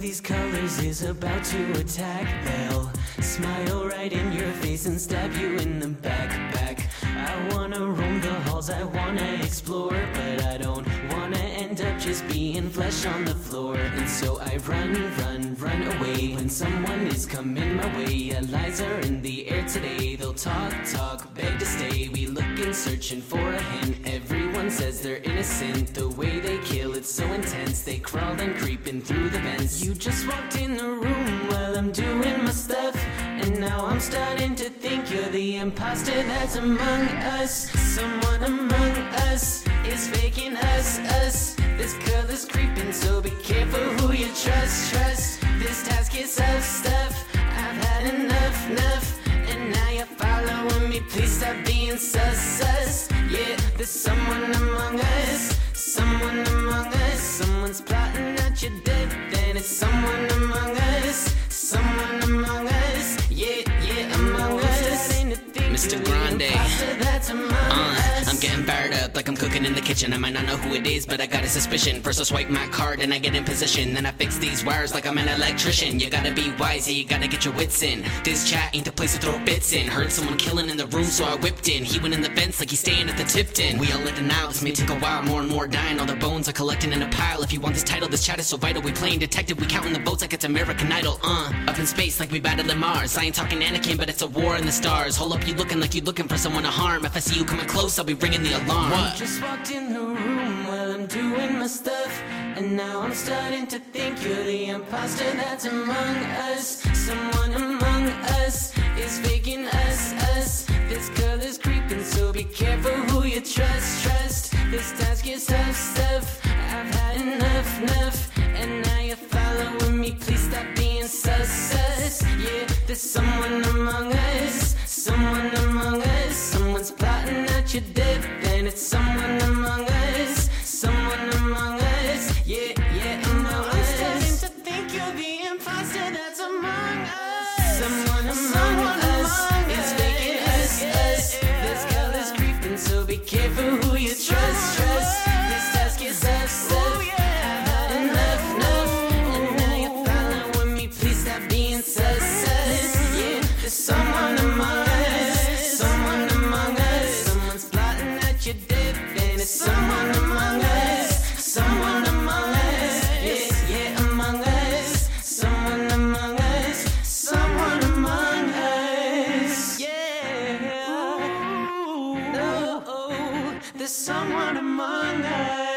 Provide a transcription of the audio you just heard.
these colors is about to attack. They'll smile right in your face and stab you in the back. Back. I wanna roam the halls, I wanna explore, but I don't wanna end up just being flesh on the floor. And so I run, run, run away when someone is coming my way. Lies are in the air today. They'll talk, talk, beg to stay. We looking, searching for a hint. Everyone says they're innocent. The way they kill, it's so intense. They crawl and creeping through the vents. You just walked in the room while I'm doing my stuff. And now I'm starting to think you're the imposter that's among us. Someone among us is faking us, us. This color's creeping, so be careful who you trust, trust. This task is of stuff. I've had enough, enough. And now you're following me. Please stop being sus, sus. Yeah, there's someone among Mr. Grande. Uh, I'm getting fired up like I'm cooking in the kitchen. I might not know who it is, but I got a suspicion. First I swipe my card and I get in position. Then I fix these wires like I'm an electrician. You gotta be wise, you gotta get your wits in. This chat ain't the place to throw bits in. Heard someone killing in the room, so I whipped in. He went in the fence like he's staying at the Tipton. We all living now, this may take a while. More and more dying, all their bones are collecting in a pile. If you want this title, this chat is so vital. We playing detective, we counting the votes like it's American Idol. Uh, up in space like we battled battling Mars. I ain't talking Anakin, but it's a war in the stars. Hold up, you looking like you're looking for someone to harm. If I see you coming close, I'll be ringing the alarm. What? Just walked in the room while I'm doing my stuff. And now I'm starting to think you're the imposter that's among us. Someone among us is faking us, us. This color's creeping, so be careful who you trust, trust. This task is tough stuff. I've had enough, enough. And now you're following me. Please stop being sus, sus. Yeah, there's someone among us. Someone among us. Someone's plotting out your death. Then it's someone there's someone among us.